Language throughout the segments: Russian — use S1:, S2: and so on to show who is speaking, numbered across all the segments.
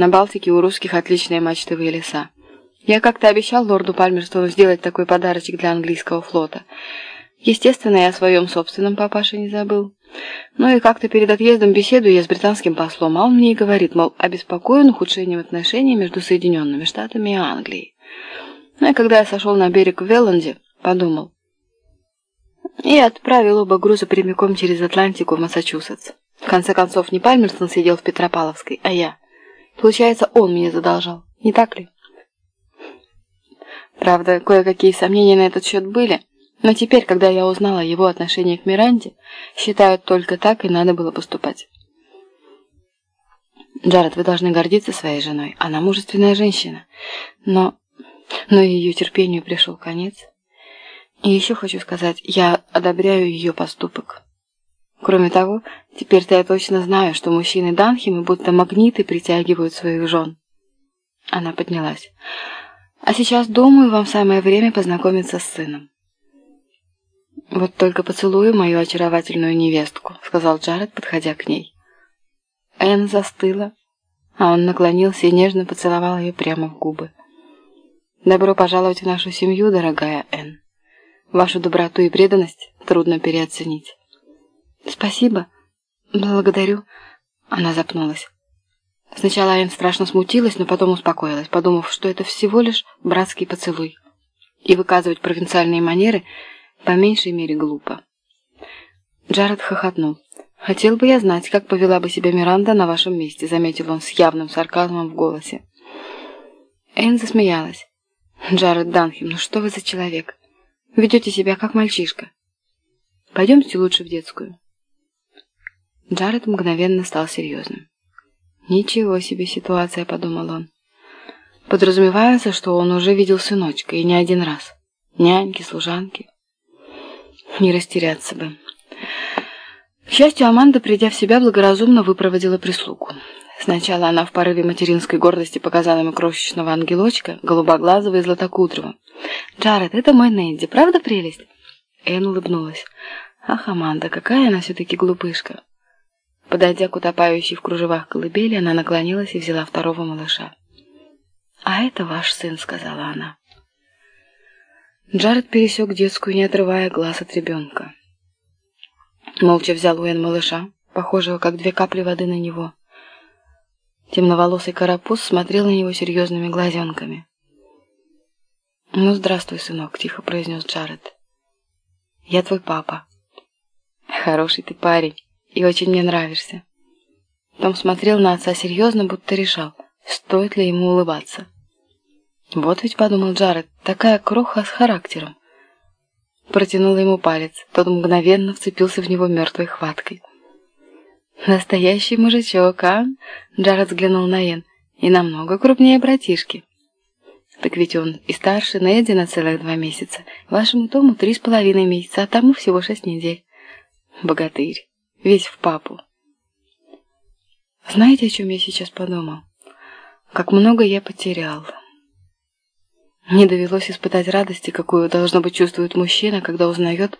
S1: На Балтике у русских отличные мачтовые леса. Я как-то обещал лорду Пальмерстону сделать такой подарочек для английского флота. Естественно, я о своем собственном папаше не забыл. Ну и как-то перед отъездом беседую я с британским послом, а он мне и говорит, мол, обеспокоен ухудшением отношений между Соединенными Штатами и Англией. Ну и когда я сошел на берег в Велланде, подумал. И отправил оба груза прямиком через Атлантику в Массачусетс. В конце концов, не Пальмерстон сидел в Петропавловской, а я. Получается, он меня задолжал, не так ли? Правда, кое-какие сомнения на этот счет были, но теперь, когда я узнала его отношение к Миранде, считаю, только так и надо было поступать. Джаред, вы должны гордиться своей женой. Она мужественная женщина. Но... Но ее терпению пришел конец. И еще хочу сказать, я одобряю ее поступок. Кроме того, теперь-то я точно знаю, что мужчины Данхима будто магниты притягивают своих жен. Она поднялась. А сейчас, думаю, вам самое время познакомиться с сыном. «Вот только поцелую мою очаровательную невестку», — сказал Джаред, подходя к ней. Энн застыла, а он наклонился и нежно поцеловал ее прямо в губы. «Добро пожаловать в нашу семью, дорогая Энн. Вашу доброту и преданность трудно переоценить». «Спасибо. Благодарю». Она запнулась. Сначала Айн страшно смутилась, но потом успокоилась, подумав, что это всего лишь братский поцелуй. И выказывать провинциальные манеры по меньшей мере глупо. Джаред хохотнул. «Хотел бы я знать, как повела бы себя Миранда на вашем месте», заметил он с явным сарказмом в голосе. Энн засмеялась. «Джаред Данхем, ну что вы за человек? Ведете себя как мальчишка. Пойдемте лучше в детскую». Джаред мгновенно стал серьезным. «Ничего себе ситуация», — подумал он. Подразумевается, что он уже видел сыночка, и не один раз. Няньки, служанки. Не растеряться бы. К счастью, Аманда, придя в себя, благоразумно выпроводила прислугу. Сначала она в порыве материнской гордости показала ему крошечного ангелочка, голубоглазого и златокудрого. «Джаред, это мой Нэнди, правда прелесть?» Энн улыбнулась. «Ах, Аманда, какая она все-таки глупышка!» Подойдя к утопающей в кружевах колыбели, она наклонилась и взяла второго малыша. «А это ваш сын», — сказала она. Джаред пересек детскую, не отрывая глаз от ребенка. Молча взял Уэн малыша, похожего как две капли воды на него. Темноволосый карапуз смотрел на него серьезными глазенками. «Ну, здравствуй, сынок», — тихо произнес Джаред. «Я твой папа». «Хороший ты парень» и очень мне нравишься». Том смотрел на отца серьезно, будто решал, стоит ли ему улыбаться. «Вот ведь», — подумал Джаред, — «такая кроха с характером». Протянул ему палец, тот мгновенно вцепился в него мертвой хваткой. «Настоящий мужичок, а?» Джаред взглянул на Ен. «И намного крупнее братишки». «Так ведь он и старше Неди на целых два месяца. Вашему Тому три с половиной месяца, а тому всего шесть недель». «Богатырь» весь в папу. Знаете, о чем я сейчас подумал? Как много я потерял. Не довелось испытать радости, какую, должно быть, чувствует мужчина, когда узнает,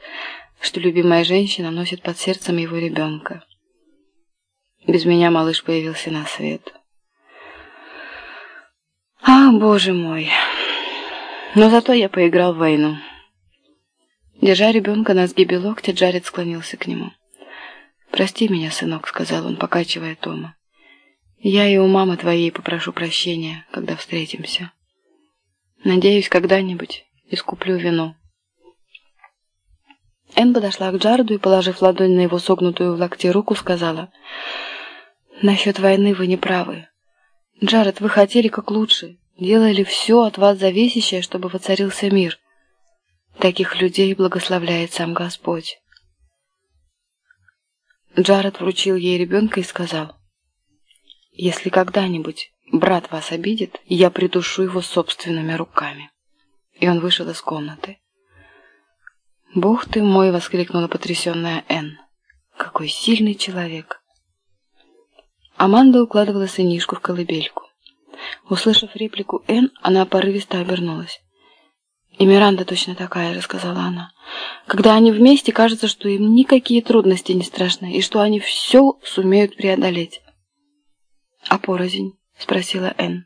S1: что любимая женщина носит под сердцем его ребенка. Без меня малыш появился на свет. Ах, боже мой! Но зато я поиграл в войну. Держа ребенка на сгибе локтя, Джаред склонился к нему. «Прости меня, сынок», — сказал он, покачивая Тома. «Я и у мамы твоей попрошу прощения, когда встретимся. Надеюсь, когда-нибудь искуплю вину». Энн подошла к Джарду и, положив ладонь на его согнутую в локте руку, сказала, «Насчет войны вы не правы. Джаред, вы хотели как лучше, делали все от вас зависящее, чтобы воцарился мир. Таких людей благословляет сам Господь». Джаред вручил ей ребенка и сказал, «Если когда-нибудь брат вас обидит, я придушу его собственными руками». И он вышел из комнаты. «Бог ты мой!» — воскликнула потрясенная Энн. «Какой сильный человек!» Аманда укладывала сынишку в колыбельку. Услышав реплику Энн, она порывисто обернулась. «И Миранда точно такая же», — сказала она. «Когда они вместе, кажется, что им никакие трудности не страшны, и что они все сумеют преодолеть». «А порознь?» — спросила Энн.